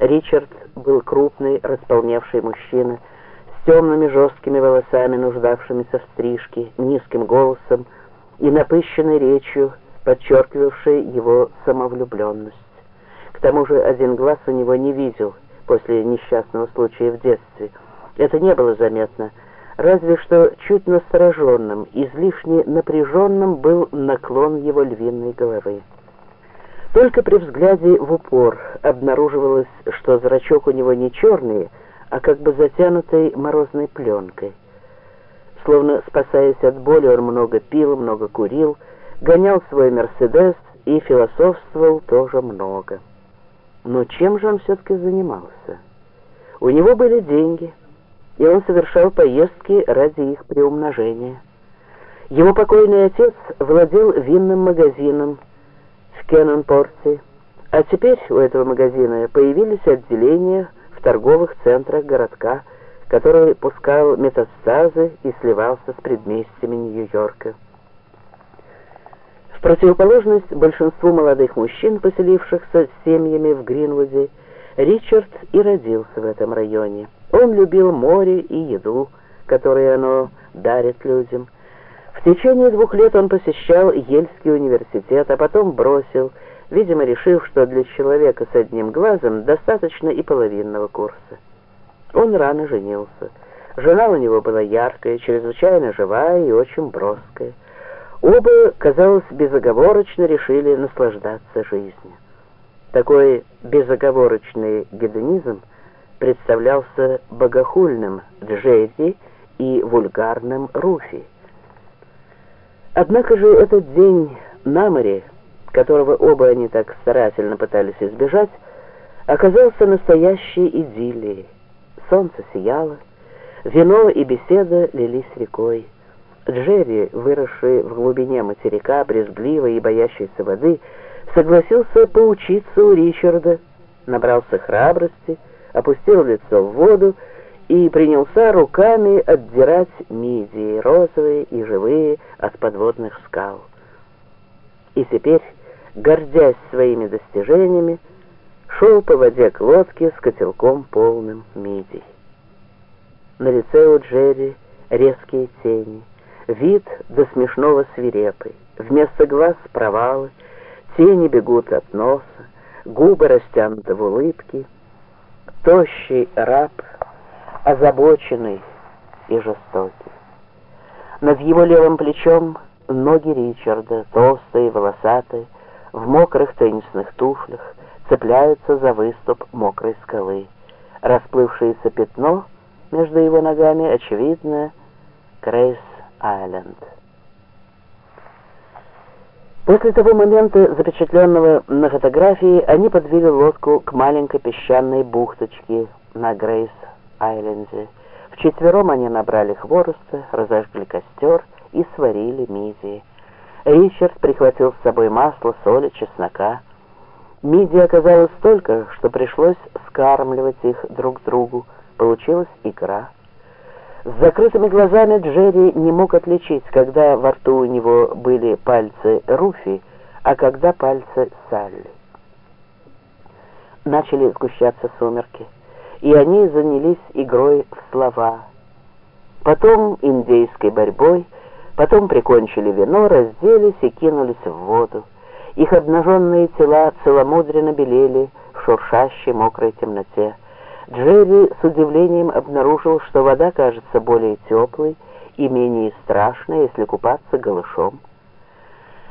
Ричард был крупный, располневший мужчина, с темными жесткими волосами, нуждавшимися в стрижке, низким голосом и напыщенной речью, подчеркивавшей его самовлюбленность. К тому же один глаз у него не видел после несчастного случая в детстве. Это не было заметно, разве что чуть настороженным, излишне напряженным был наклон его львиной головы. Только при взгляде в упор обнаруживалось, что зрачок у него не черный, а как бы затянутый морозной пленкой. Словно спасаясь от боли, он много пил, много курил, гонял свой «Мерседес» и философствовал тоже много. Но чем же он все-таки занимался? У него были деньги, и он совершал поездки ради их приумножения. Его покойный отец владел винным магазином, Кеннонпорте, а теперь у этого магазина появились отделения в торговых центрах городка, который пускал метастазы и сливался с предместьями Нью-Йорка. В противоположность большинству молодых мужчин, поселившихся с семьями в Гринвуде, Ричард и родился в этом районе. Он любил море и еду, которые оно дарит людям, в течение двух лет он посещал Ельский университет, а потом бросил, видимо, решив, что для человека с одним глазом достаточно и половинного курса. Он рано женился. Жена у него была яркая, чрезвычайно живая и очень броская. Оба, казалось, безоговорочно решили наслаждаться жизнью. Такой безоговорочный гедонизм представлялся богохульным Джерри и вульгарным Руфи. Однако же этот день на море, которого оба они так старательно пытались избежать, оказался настоящей идиллией. Солнце сияло, вино и беседа лились рекой. Джерри, выросший в глубине материка, брезгливый и боящийся воды, согласился поучиться у Ричарда, набрался храбрости, опустил лицо в воду и принялся руками отдирать мидии, розовые и живые, от подводных скал. И теперь, гордясь своими достижениями, шел по воде к лодке с котелком полным мидий. На лице у Джерри резкие тени, вид до смешного свирепый, вместо глаз провалы, тени бегут от носа, губы растянуты в улыбке, тощий раб — озабоченный и жестокий. Над его левым плечом ноги Ричарда, толстые, волосатые, в мокрых теннисных туфлях, цепляются за выступ мокрой скалы. Расплывшееся пятно между его ногами, очевидно, Крейс-Айленд. После того момента, запечатленного на фотографии, они подвели лодку к маленькой песчаной бухточке на Грейс Айленде. Вчетвером они набрали хвороста, разожгли костер и сварили мидии. Ричард прихватил с собой масло, соли, чеснока. Мидии оказалось столько, что пришлось скармливать их друг другу. Получилась игра. С закрытыми глазами Джерри не мог отличить, когда во рту у него были пальцы Руфи, а когда пальцы Салли. Начали сгущаться сумерки и они занялись игрой в слова. Потом индейской борьбой, потом прикончили вино, разделись и кинулись в воду. Их обнаженные тела целомудренно белели в шуршащей мокрой темноте. Джерри с удивлением обнаружил, что вода кажется более теплой и менее страшной, если купаться голышом.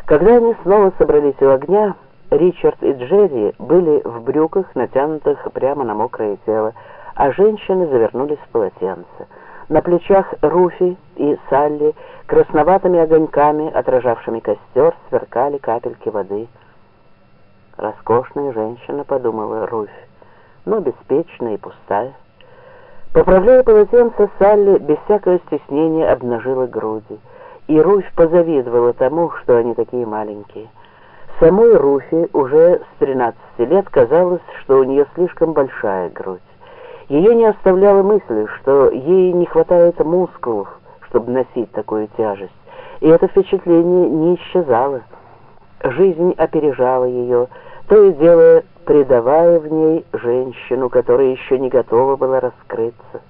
Когда они снова собрались у огня, Ричард и Джерри были в брюках, натянутых прямо на мокрое тело, а женщины завернулись в полотенце. На плечах Руфи и Салли красноватыми огоньками, отражавшими костер, сверкали капельки воды. «Роскошная женщина», — подумала Руфь, но беспечная и пустая. Поправляя полотенце, Салли без всякого стеснения обнажила груди, и Руфь позавидовала тому, что они такие маленькие. Самой Руфи уже с 13 лет казалось, что у нее слишком большая грудь. Ее не оставляла мысль, что ей не хватает мускулов, чтобы носить такую тяжесть, и это впечатление не исчезало. Жизнь опережала ее, то и дело предавая в ней женщину, которая еще не готова была раскрыться.